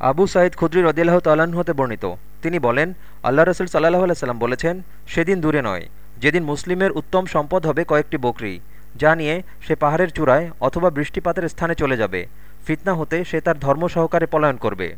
আবু সাঈদ খুদ্রি রদিল্লাহ তাল্লাহ্ন হতে বর্ণিত। তিনি বলেন, আল্লাহ রসুল সাল্লাহ আলাইসাল্লাম বলেছেন, সেদিন দূরে নয়, যেদিন মুসলিমের উত্তম সম্পদ হবে কয়েকটি বকরি, যা নিয়ে সে পাহাড়ের চূড়ায় অথবা বৃষ্টিপাতের স্থানে চলে যাবে। ফিতনা হতে সে তার ধর্ম সহকারে পলায়ন করবে।